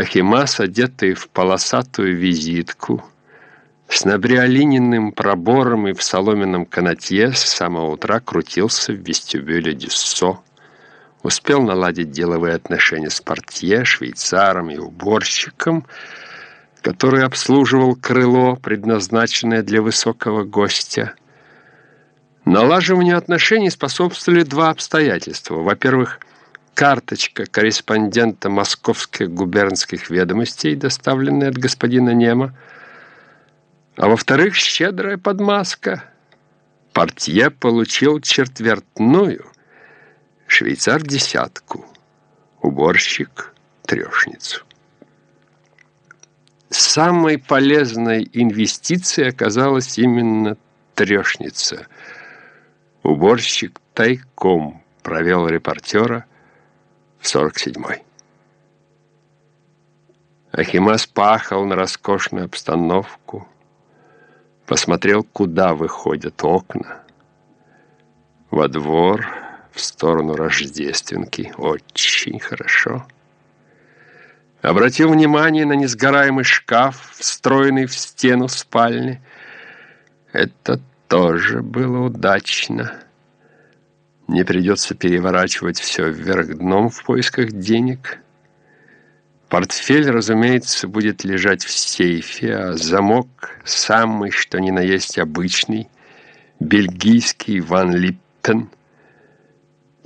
Ахимас, одетый в полосатую визитку, с набриолиненным пробором и в соломенном канатье, с самого утра крутился в вестибюле Дюссо, успел наладить деловые отношения с портье, швейцаром и уборщиком, который обслуживал крыло, предназначенное для высокого гостя. Налаживанию отношений способствовали два обстоятельства. Во-первых, карточка корреспондента московских губернских ведомостей, доставленная от господина Нема, а во-вторых, щедрая подмазка. Портье получил четвертную, швейцар — десятку, уборщик — трешницу. Самой полезной инвестицией оказалась именно трешница. Уборщик тайком провел репортера 47-й. Ахимас пахал на роскошную обстановку, посмотрел, куда выходят окна. Во двор, в сторону Рождественки. Очень хорошо. Обратил внимание на несгораемый шкаф, встроенный в стену спальни. Это тоже было удачно. Не придется переворачивать все вверх дном в поисках денег. Портфель, разумеется, будет лежать в сейфе, а замок самый, что ни на есть обычный, бельгийский Ван Липпен.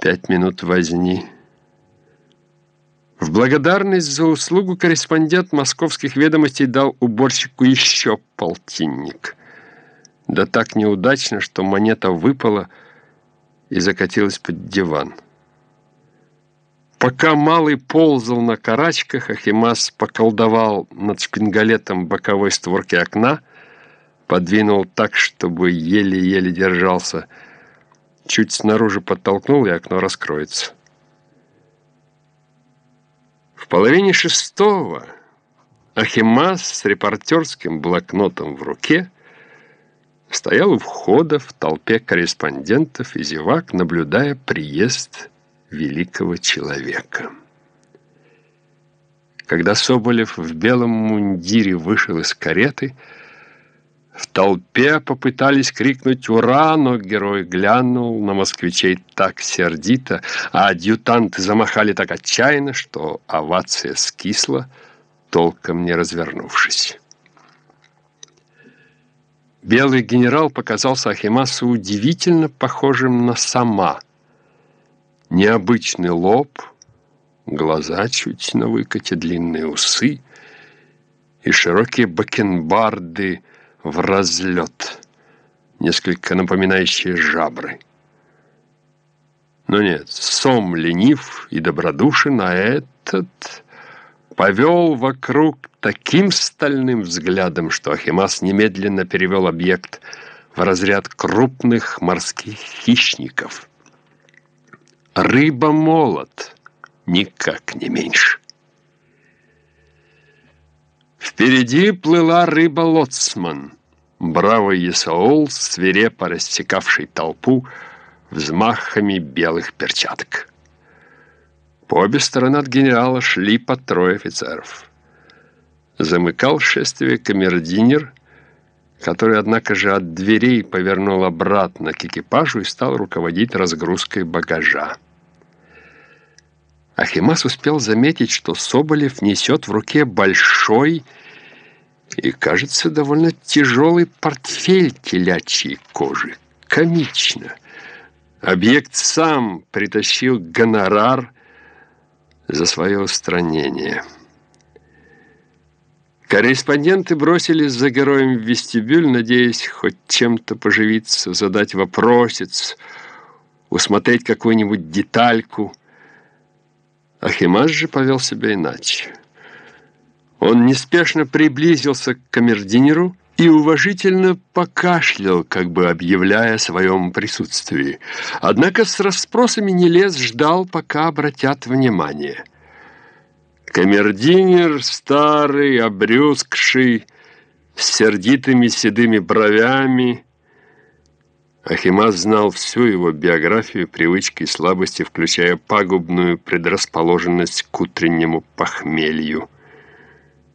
Пять минут возни. В благодарность за услугу корреспондент московских ведомостей дал уборщику еще полтинник. Да так неудачно, что монета выпала – и закатилась под диван. Пока малый ползал на карачках, Ахимас поколдовал над шпингалетом боковой створки окна, подвинул так, чтобы еле-еле держался, чуть снаружи подтолкнул, и окно раскроется. В половине шестого Ахимас с репортерским блокнотом в руке стоял у входа в толпе корреспондентов и зевак, наблюдая приезд великого человека. Когда Соболев в белом мундире вышел из кареты, в толпе попытались крикнуть «Ура!», но герой глянул на москвичей так сердито, а адъютанты замахали так отчаянно, что овация скисла, толком не развернувшись. Белый генерал показался Ахимасу удивительно похожим на сама. Необычный лоб, глаза чуть на выкате, длинные усы и широкие бакенбарды в разлет, несколько напоминающие жабры. Но нет, сом ленив и добродушен, а этот повел вокруг таким стальным взглядом, что Ахимас немедленно перевел объект в разряд крупных морских хищников. Рыба-молот, никак не меньше. Впереди плыла рыба-лоцман, бравый Исаул, свирепо рассекавший толпу взмахами белых перчаток. По обе стороны от генерала шли по трое офицеров. Замыкал шествие камердинер, который, однако же, от дверей повернул обратно к экипажу и стал руководить разгрузкой багажа. Ахимас успел заметить, что Соболев несет в руке большой и, кажется, довольно тяжелый портфель телячьей кожи. Комично. Объект сам притащил гонорар за свое устранение. Корреспонденты бросились за героем в вестибюль, надеясь хоть чем-то поживиться, задать вопросец, усмотреть какую-нибудь детальку. Ахимаш же повел себя иначе. Он неспешно приблизился к камердинеру и уважительно покашлял, как бы объявляя о своем присутствии. Однако с расспросами не лез, ждал, пока обратят внимание. Камердинер старый, обрюзгший, с сердитыми седыми бровями. Ахимас знал всю его биографию, привычки и слабости, включая пагубную предрасположенность к утреннему похмелью.